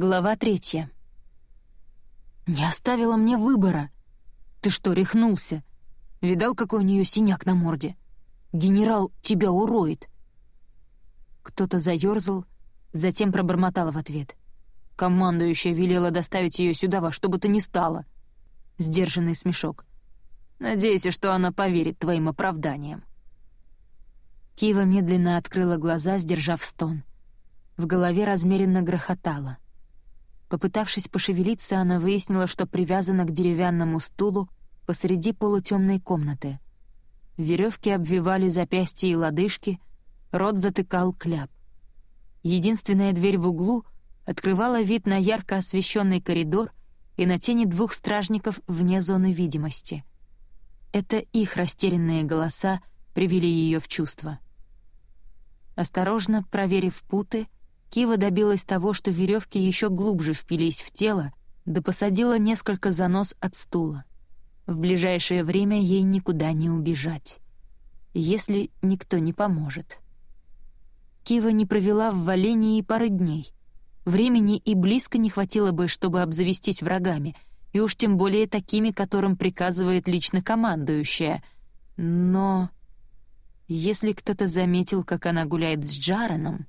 Глава третья. «Не оставила мне выбора. Ты что, рехнулся? Видал, какой у нее синяк на морде? Генерал тебя уроет!» Кто-то заёрзал, затем пробормотал в ответ. Командующая велела доставить ее сюда во что бы то ни стало. Сдержанный смешок. «Надеюсь, что она поверит твоим оправданиям». Кива медленно открыла глаза, сдержав стон. В голове размеренно грохотало — Попытавшись пошевелиться, она выяснила, что привязана к деревянному стулу посреди полутемной комнаты. Веревки обвивали запястья и лодыжки, рот затыкал кляп. Единственная дверь в углу открывала вид на ярко освещенный коридор и на тени двух стражников вне зоны видимости. Это их растерянные голоса привели ее в чувство. Осторожно проверив путы, Кива добилась того, что веревки еще глубже впились в тело, да посадила несколько занос от стула. В ближайшее время ей никуда не убежать. Если никто не поможет. Кива не провела в валении и пары дней. Времени и близко не хватило бы, чтобы обзавестись врагами, и уж тем более такими, которым приказывает лично командующая. Но... Если кто-то заметил, как она гуляет с Джараном...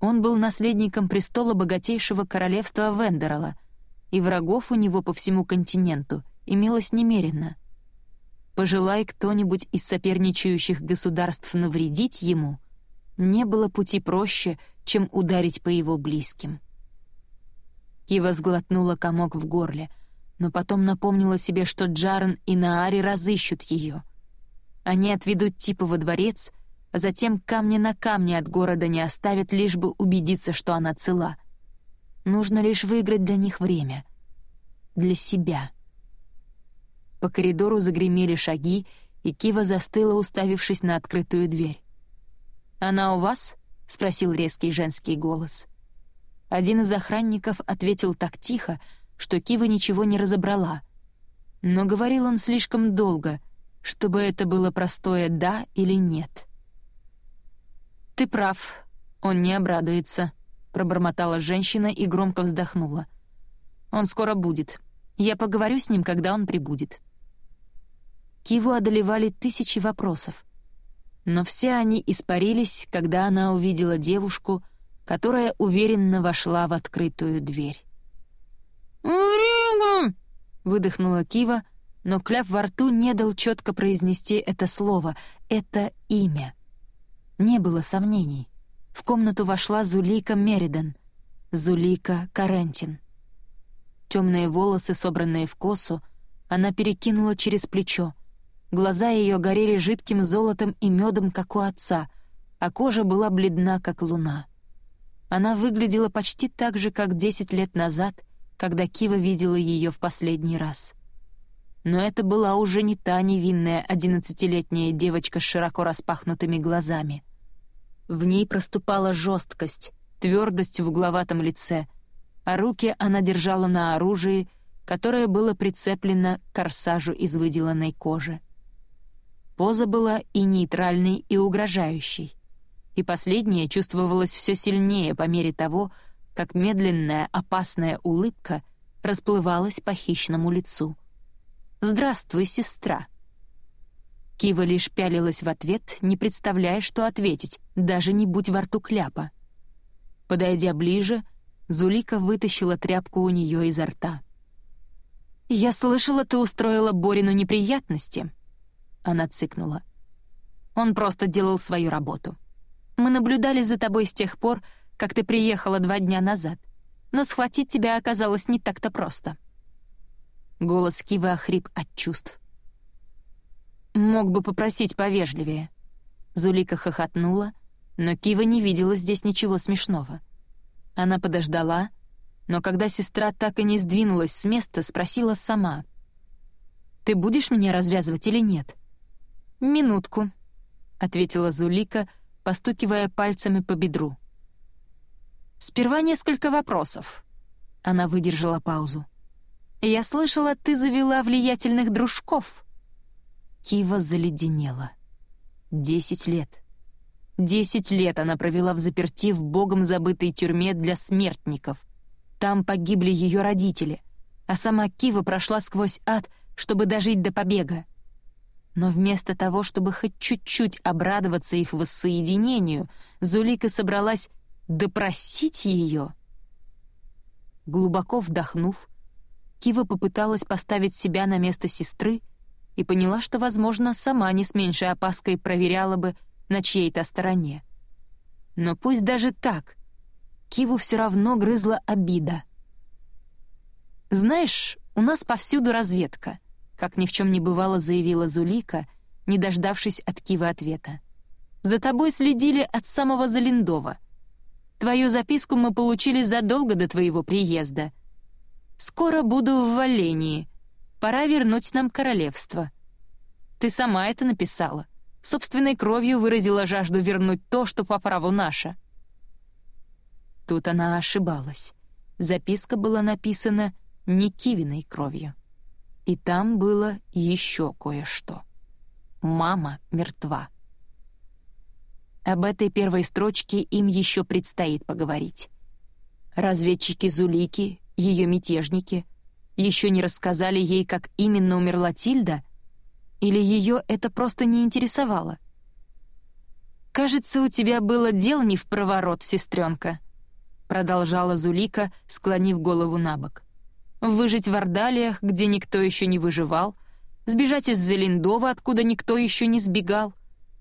Он был наследником престола богатейшего королевства Вендерала, и врагов у него по всему континенту имелось немерено. Пожелай кто-нибудь из соперничающих государств навредить ему, не было пути проще, чем ударить по его близким. Кива сглотнула комок в горле, но потом напомнила себе, что Джарен и Наари разыщут ее. Они отведут типа во дворец — а затем камни на камне от города не оставят, лишь бы убедиться, что она цела. Нужно лишь выиграть для них время. Для себя. По коридору загремели шаги, и Кива застыла, уставившись на открытую дверь. «Она у вас?» — спросил резкий женский голос. Один из охранников ответил так тихо, что Кива ничего не разобрала. Но говорил он слишком долго, чтобы это было простое «да» или «нет». «Ты прав, он не обрадуется», — пробормотала женщина и громко вздохнула. «Он скоро будет. Я поговорю с ним, когда он прибудет». Киву одолевали тысячи вопросов. Но все они испарились, когда она увидела девушку, которая уверенно вошла в открытую дверь. «Урига!» — выдохнула Кива, но кляп во рту не дал четко произнести это слово, это имя. Не было сомнений. В комнату вошла Зулика Меридан, Зулика Карентин. Темные волосы, собранные в косу, она перекинула через плечо. Глаза ее горели жидким золотом и медом, как у отца, а кожа была бледна, как луна. Она выглядела почти так же, как десять лет назад, когда Кива видела ее в последний раз. Но это была уже не та невинная одиннадцатилетняя девочка с широко распахнутыми глазами. В ней проступала жесткость, твердость в угловатом лице, а руки она держала на оружии, которое было прицеплено к корсажу из выделанной кожи. Поза была и нейтральной, и угрожающей. И последняя чувствовалась все сильнее по мере того, как медленная, опасная улыбка расплывалась по хищному лицу. «Здравствуй, сестра!» Кива лишь пялилась в ответ, не представляя, что ответить, даже не будь во рту кляпа. Подойдя ближе, Зулика вытащила тряпку у нее изо рта. «Я слышала, ты устроила Борину неприятности», — она цыкнула. «Он просто делал свою работу. Мы наблюдали за тобой с тех пор, как ты приехала два дня назад, но схватить тебя оказалось не так-то просто». Голос Кивы охрип от чувств. Мог бы попросить повежливее». Зулика хохотнула, но Кива не видела здесь ничего смешного. Она подождала, но когда сестра так и не сдвинулась с места, спросила сама. «Ты будешь меня развязывать или нет?» «Минутку», — ответила Зулика, постукивая пальцами по бедру. «Сперва несколько вопросов». Она выдержала паузу. «Я слышала, ты завела влиятельных дружков». Кива заледенела. Десять лет. Десять лет она провела в заперти в богом забытой тюрьме для смертников. Там погибли ее родители, а сама Кива прошла сквозь ад, чтобы дожить до побега. Но вместо того, чтобы хоть чуть-чуть обрадоваться их воссоединению, Зулика собралась допросить ее. Глубоко вдохнув, Кива попыталась поставить себя на место сестры и поняла, что, возможно, сама не с меньшей опаской проверяла бы на чьей-то стороне. Но пусть даже так, Киву все равно грызла обида. «Знаешь, у нас повсюду разведка», — как ни в чем не бывало заявила Зулика, не дождавшись от Кивы ответа. «За тобой следили от самого Залиндова. Твою записку мы получили задолго до твоего приезда. Скоро буду в Валении. Пора вернуть нам королевство. Ты сама это написала. Собственной кровью выразила жажду вернуть то, что по праву наше». Тут она ошибалась. Записка была написана не Кивиной кровью. И там было еще кое-что. Мама мертва. Об этой первой строчке им еще предстоит поговорить. Разведчики Зулики, ее мятежники, еще не рассказали ей, как именно умерла Тильда, или ее это просто не интересовало? «Кажется, у тебя было дел не в проворот, сестренка», — продолжала Зулика, склонив голову на бок выжить в Ордалиях, где никто еще не выживал, сбежать из Зелендова, откуда никто еще не сбегал,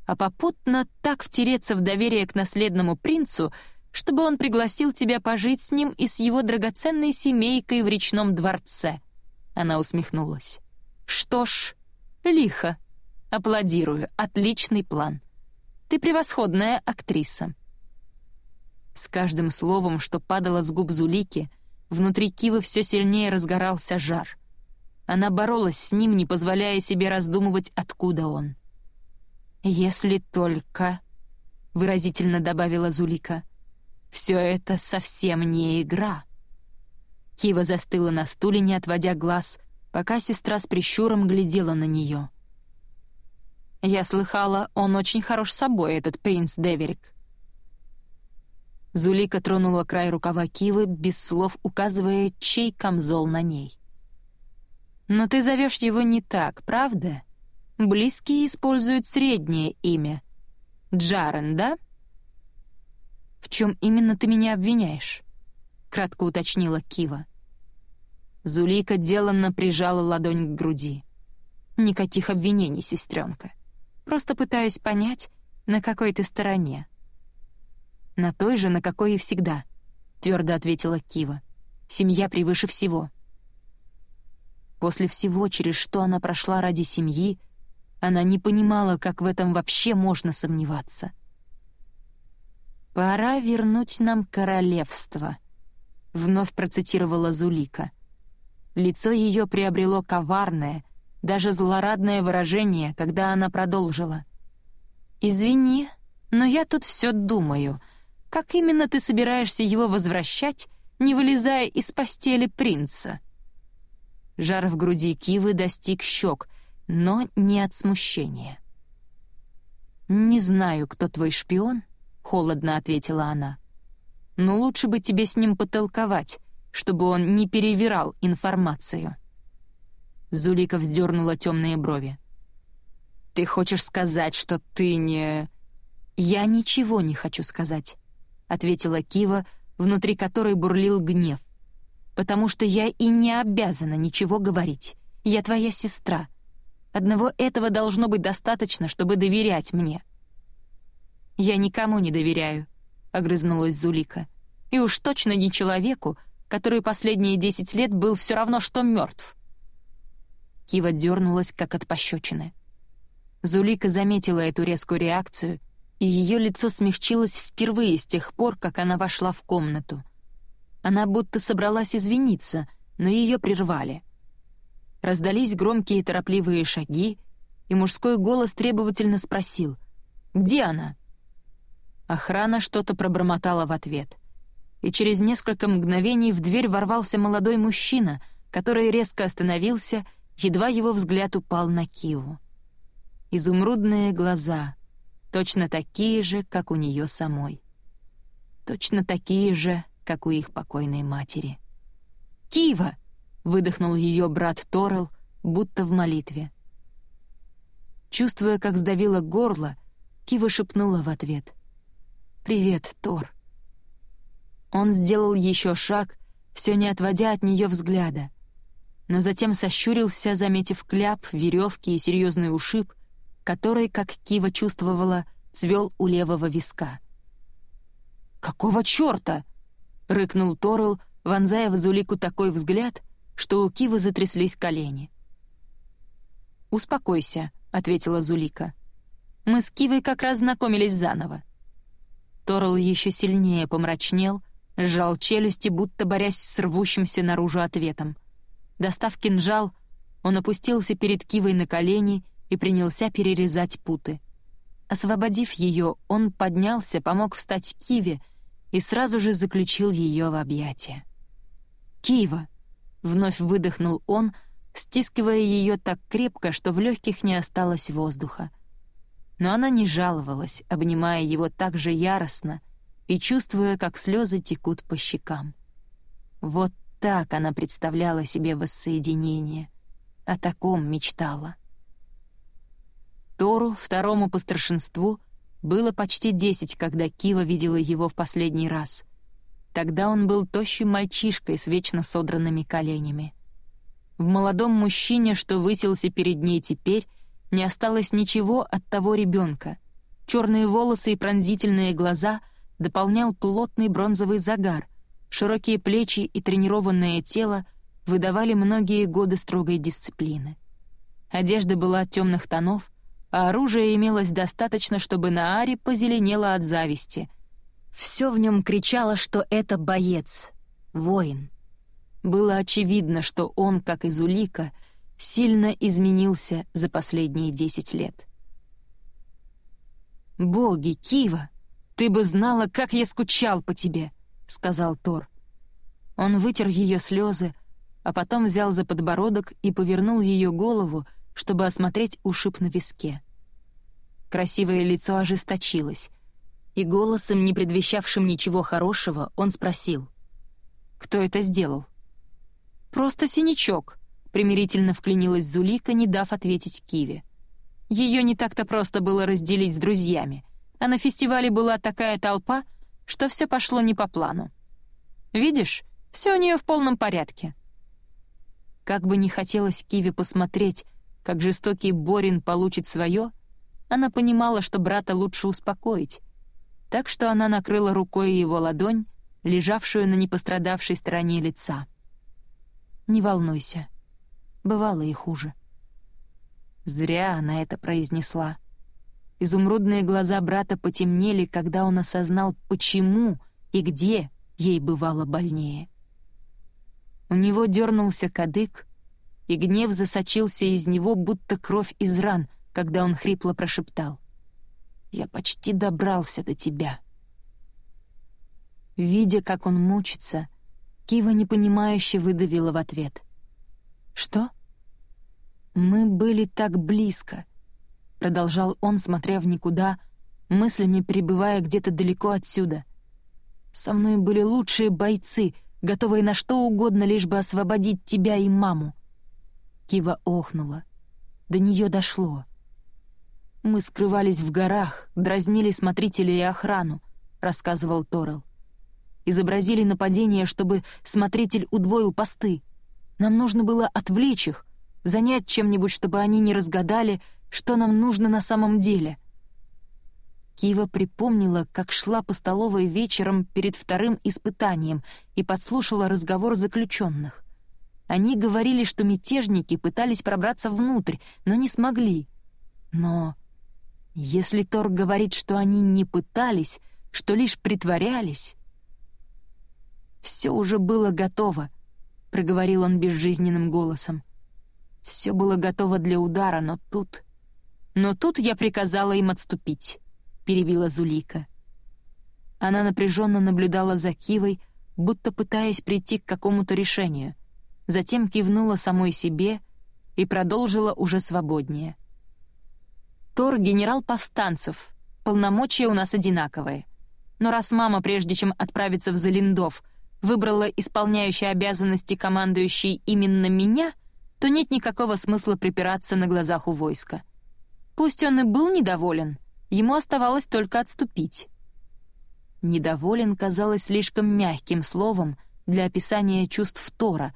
а попутно так втереться в доверие к наследному принцу, чтобы он пригласил тебя пожить с ним и с его драгоценной семейкой в речном дворце. Она усмехнулась. Что ж, лихо. Аплодирую, отличный план. Ты превосходная актриса. С каждым словом, что падало с губ Зулики — Внутри Кивы все сильнее разгорался жар. Она боролась с ним, не позволяя себе раздумывать, откуда он. «Если только...» — выразительно добавила Зулика. «Все это совсем не игра». Кива застыла на стуле, не отводя глаз, пока сестра с прищуром глядела на нее. «Я слыхала, он очень хорош собой, этот принц Деверик. Зулика тронула край рукава Кивы, без слов указывая, чей камзол на ней. «Но ты зовешь его не так, правда? Близкие используют среднее имя. Джарен, да?» «В чем именно ты меня обвиняешь?» — кратко уточнила Кива. Зулика деланно прижала ладонь к груди. «Никаких обвинений, сестренка. Просто пытаюсь понять, на какой ты стороне». «На той же, на какой и всегда», — твердо ответила Кива. «Семья превыше всего». После всего, через что она прошла ради семьи, она не понимала, как в этом вообще можно сомневаться. «Пора вернуть нам королевство», — вновь процитировала Зулика. Лицо ее приобрело коварное, даже злорадное выражение, когда она продолжила. «Извини, но я тут все думаю», — как именно ты собираешься его возвращать, не вылезая из постели принца?» Жар в груди Кивы достиг щек, но не от смущения. «Не знаю, кто твой шпион», — холодно ответила она. «Но лучше бы тебе с ним потолковать, чтобы он не перевирал информацию». Зулика вздернула темные брови. «Ты хочешь сказать, что ты не...» «Я ничего не хочу сказать. — ответила Кива, внутри которой бурлил гнев. «Потому что я и не обязана ничего говорить. Я твоя сестра. Одного этого должно быть достаточно, чтобы доверять мне». «Я никому не доверяю», — огрызнулась Зулика. «И уж точно не человеку, который последние десять лет был все равно, что мертв». Кива дернулась, как от пощечины. Зулика заметила эту резкую реакцию и ее лицо смягчилось впервые с тех пор, как она вошла в комнату. Она будто собралась извиниться, но ее прервали. Раздались громкие торопливые шаги, и мужской голос требовательно спросил «Где она?». Охрана что-то пробормотала в ответ. И через несколько мгновений в дверь ворвался молодой мужчина, который резко остановился, едва его взгляд упал на Киву. Изумрудные глаза — точно такие же, как у нее самой. Точно такие же, как у их покойной матери. Кива!» — выдохнул ее брат Торел, будто в молитве. Чувствуя, как сдавило горло, Кива шепнула в ответ. «Привет, Тор». Он сделал еще шаг, все не отводя от нее взгляда, но затем сощурился, заметив кляп, веревки и серьезный ушиб, который, как Кива чувствовала, цвел у левого виска. «Какого черта?» — рыкнул Торл, вонзая в Зулику такой взгляд, что у Кивы затряслись колени. «Успокойся», — ответила Зулика. «Мы с Кивой как раз знакомились заново». Торл еще сильнее помрачнел, сжал челюсти, будто борясь с рвущимся наружу ответом. Достав кинжал, он опустился перед Кивой на колени и принялся перерезать путы. Освободив ее, он поднялся, помог встать Киве и сразу же заключил ее в объятия. «Кива!» — вновь выдохнул он, стискивая ее так крепко, что в легких не осталось воздуха. Но она не жаловалась, обнимая его так же яростно и чувствуя, как слезы текут по щекам. Вот так она представляла себе воссоединение, о таком мечтала. Тору, второму по старшинству, было почти десять, когда Кива видела его в последний раз. Тогда он был тощим мальчишкой с вечно содранными коленями. В молодом мужчине, что высился перед ней теперь, не осталось ничего от того ребенка. Черные волосы и пронзительные глаза дополнял плотный бронзовый загар, широкие плечи и тренированное тело выдавали многие годы строгой дисциплины. Одежда была темных тонов, а оружия имелось достаточно, чтобы Наари позеленела от зависти. Все в нем кричало, что это боец, воин. Было очевидно, что он, как и Зулика, сильно изменился за последние десять лет. «Боги, Кива, ты бы знала, как я скучал по тебе!» — сказал Тор. Он вытер ее слезы, а потом взял за подбородок и повернул ее голову, чтобы осмотреть ушиб на виске. Красивое лицо ожесточилось, и голосом, не предвещавшим ничего хорошего, он спросил. «Кто это сделал?» «Просто синячок», — примирительно вклинилась Зулика, не дав ответить Киве. Ее не так-то просто было разделить с друзьями, а на фестивале была такая толпа, что все пошло не по плану. «Видишь, все у нее в полном порядке». Как бы не хотелось Киве посмотреть, как жестокий Борин получит свое, она понимала, что брата лучше успокоить, так что она накрыла рукой его ладонь, лежавшую на непострадавшей стороне лица. «Не волнуйся, бывало и хуже». Зря она это произнесла. Изумрудные глаза брата потемнели, когда он осознал, почему и где ей бывало больнее. У него дернулся кадык, и гнев засочился из него, будто кровь из ран, когда он хрипло прошептал. «Я почти добрался до тебя». Видя, как он мучится, Кива непонимающе выдавила в ответ. «Что?» «Мы были так близко», — продолжал он, смотря в никуда, мыслями пребывая где-то далеко отсюда. «Со мной были лучшие бойцы, готовые на что угодно, лишь бы освободить тебя и маму». Кива охнула. До нее дошло. «Мы скрывались в горах, дразнили смотрителей и охрану», — рассказывал Торел. «Изобразили нападение, чтобы смотритель удвоил посты. Нам нужно было отвлечь их, занять чем-нибудь, чтобы они не разгадали, что нам нужно на самом деле». Кива припомнила, как шла по столовой вечером перед вторым испытанием и подслушала разговор заключенных. Они говорили, что мятежники пытались пробраться внутрь, но не смогли. Но если Тор говорит, что они не пытались, что лишь притворялись... «Все уже было готово», — проговорил он безжизненным голосом. «Все было готово для удара, но тут...» «Но тут я приказала им отступить», — перебила Зулика. Она напряженно наблюдала за Кивой, будто пытаясь прийти к какому-то решению — затем кивнула самой себе и продолжила уже свободнее. «Тор — генерал повстанцев, полномочия у нас одинаковые. Но раз мама, прежде чем отправиться в Залиндов, выбрала исполняющий обязанности командующий именно меня, то нет никакого смысла припираться на глазах у войска. Пусть он и был недоволен, ему оставалось только отступить. «Недоволен» казалось слишком мягким словом для описания чувств Тора,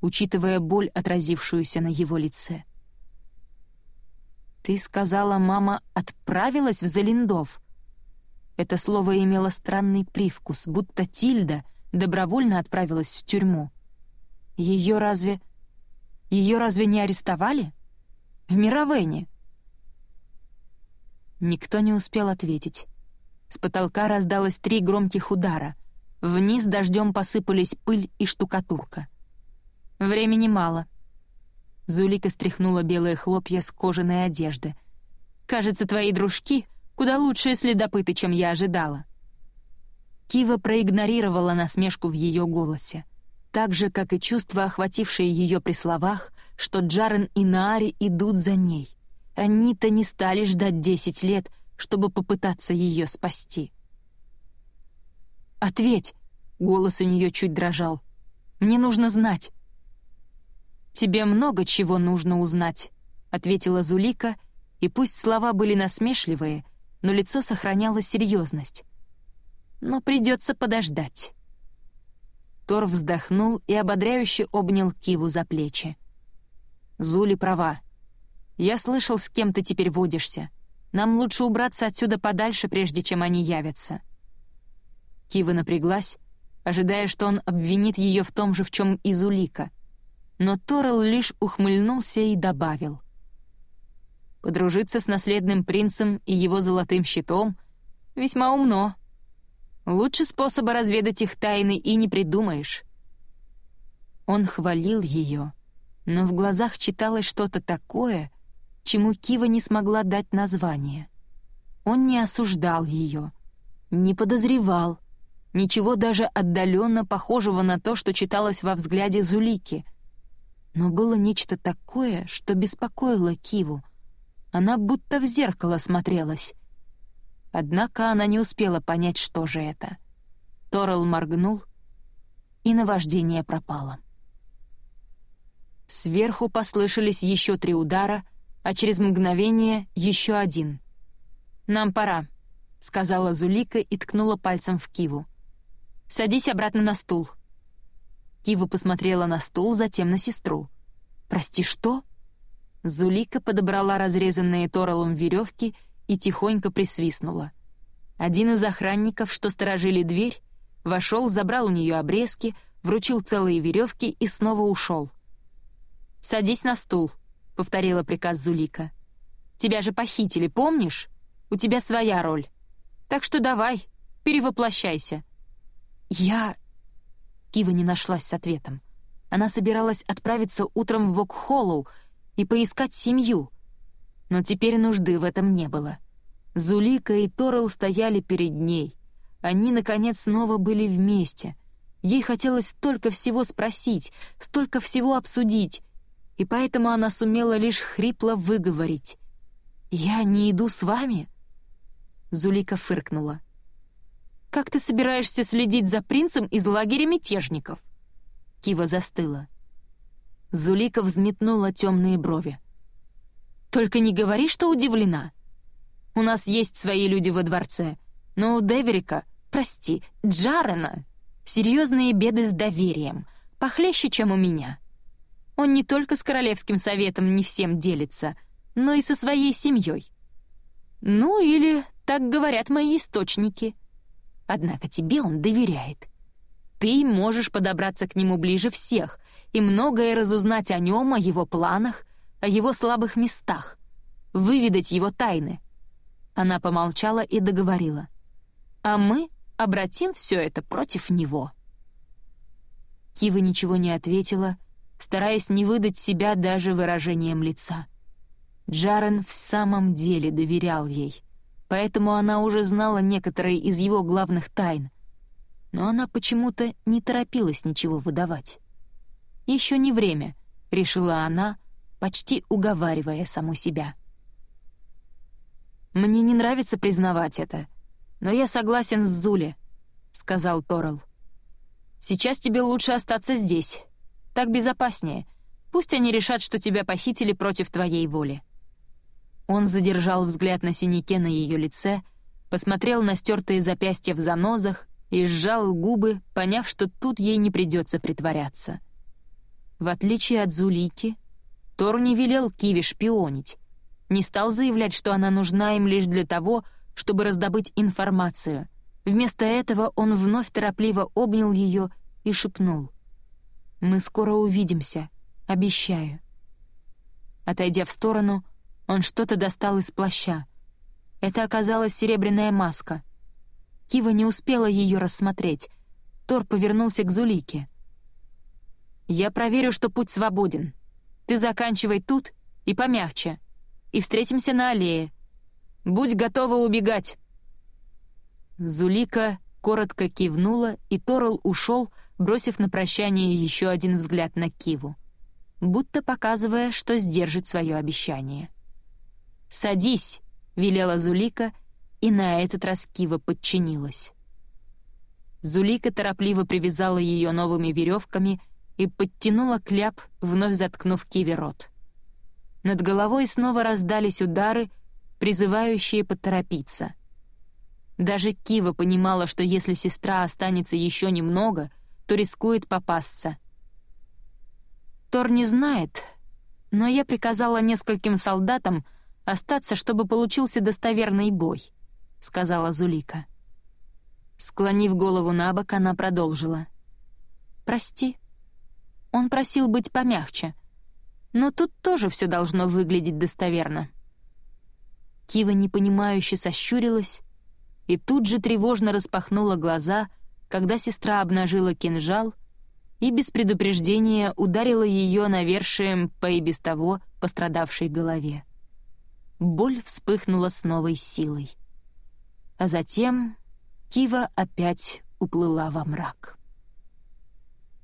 учитывая боль, отразившуюся на его лице. «Ты сказала, мама отправилась в Залиндов?» Это слово имело странный привкус, будто Тильда добровольно отправилась в тюрьму. Ее разве... Ее разве не арестовали? В Мировене? Никто не успел ответить. С потолка раздалось три громких удара. Вниз дождем посыпались пыль и штукатурка. Времени мало. Зулика стряхнула белые хлопья с кожаной одежды. «Кажется, твои дружки куда лучшие следопыты, чем я ожидала». Кива проигнорировала насмешку в ее голосе, так же, как и чувства, охватившие ее при словах, что Джарен и Наари идут за ней. Они-то не стали ждать десять лет, чтобы попытаться ее спасти. «Ответь!» — голос у нее чуть дрожал. «Мне нужно знать». «Тебе много чего нужно узнать», — ответила Зулика, и пусть слова были насмешливые, но лицо сохраняло серьезность. «Но придется подождать». Тор вздохнул и ободряюще обнял Киву за плечи. «Зули права. Я слышал, с кем ты теперь водишься. Нам лучше убраться отсюда подальше, прежде чем они явятся». Кива напряглась, ожидая, что он обвинит ее в том же, в чем и Зулика. Но Торрелл лишь ухмыльнулся и добавил. «Подружиться с наследным принцем и его золотым щитом весьма умно. Лучше способа разведать их тайны и не придумаешь». Он хвалил ее, но в глазах читалось что-то такое — чему Кива не смогла дать название. Он не осуждал ее, не подозревал, ничего даже отдаленно похожего на то, что читалось во взгляде Зулики. Но было нечто такое, что беспокоило Киву. Она будто в зеркало смотрелась. Однако она не успела понять, что же это. Торрелл моргнул, и наваждение пропало. Сверху послышались еще три удара, а через мгновение еще один. «Нам пора», — сказала Зулика и ткнула пальцем в Киву. «Садись обратно на стул». Кива посмотрела на стул, затем на сестру. «Прости, что?» Зулика подобрала разрезанные торолом веревки и тихонько присвистнула. Один из охранников, что сторожили дверь, вошел, забрал у нее обрезки, вручил целые веревки и снова ушел. «Садись на стул», — повторила приказ Зулика. «Тебя же похитили, помнишь? У тебя своя роль. Так что давай, перевоплощайся». «Я...» Кива не нашлась с ответом. Она собиралась отправиться утром в Окхоллоу и поискать семью. Но теперь нужды в этом не было. Зулика и Торрелл стояли перед ней. Они, наконец, снова были вместе. Ей хотелось столько всего спросить, столько всего обсудить, и поэтому она сумела лишь хрипло выговорить. «Я не иду с вами?» Зулика фыркнула. «Как ты собираешься следить за принцем из лагеря мятежников?» Кива застыла. Зулика взметнула темные брови. «Только не говори, что удивлена. У нас есть свои люди во дворце, но у Деверика, прости, Джарена, серьезные беды с доверием, похлеще, чем у меня. Он не только с королевским советом не всем делится, но и со своей семьей. Ну или так говорят мои источники. Однако тебе он доверяет. Ты можешь подобраться к нему ближе всех и многое разузнать о нем, о его планах, о его слабых местах, выведать его тайны. Она помолчала и договорила. А мы обратим все это против него. Кива ничего не ответила, стараясь не выдать себя даже выражением лица. Джарен в самом деле доверял ей, поэтому она уже знала некоторые из его главных тайн, но она почему-то не торопилась ничего выдавать. «Еще не время», — решила она, почти уговаривая саму себя. «Мне не нравится признавать это, но я согласен с Зуле», — сказал Торрелл. Сейчас тебе лучше остаться здесь. Так безопаснее. Пусть они решат, что тебя похитили против твоей воли». Он задержал взгляд на синяке на ее лице, посмотрел на стертые запястья в занозах и сжал губы, поняв, что тут ей не придется притворяться. В отличие от Зулики, Тор не велел Киви шпионить, не стал заявлять, что она нужна им лишь для того, чтобы раздобыть информацию. Вместо этого он вновь торопливо обнял ее и шепнул. «Мы скоро увидимся, обещаю». Отойдя в сторону, он что-то достал из плаща. Это оказалась серебряная маска. Кива не успела ее рассмотреть. Тор повернулся к Зулике. «Я проверю, что путь свободен. Ты заканчивай тут и помягче, и встретимся на аллее. Будь готова убегать!» Зулика коротко кивнула, и Торл ушел, бросив на прощание еще один взгляд на Киву, будто показывая, что сдержит свое обещание. «Садись!» — велела Зулика, и на этот раз Кива подчинилась. Зулика торопливо привязала ее новыми веревками и подтянула кляп, вновь заткнув Киве рот. Над головой снова раздались удары, призывающие поторопиться. Даже Кива понимала, что если сестра останется еще немного, то рискует попасться. Тор не знает, но я приказала нескольким солдатам остаться, чтобы получился достоверный бой», — сказала Зулика. Склонив голову на бок, она продолжила. «Прости. Он просил быть помягче, но тут тоже все должно выглядеть достоверно». Кива непонимающе сощурилась и тут же тревожно распахнула глаза, когда сестра обнажила кинжал и без предупреждения ударила ее навершием по и без того пострадавшей голове боль вспыхнула с новой силой. А затем Кива опять уплыла во мрак.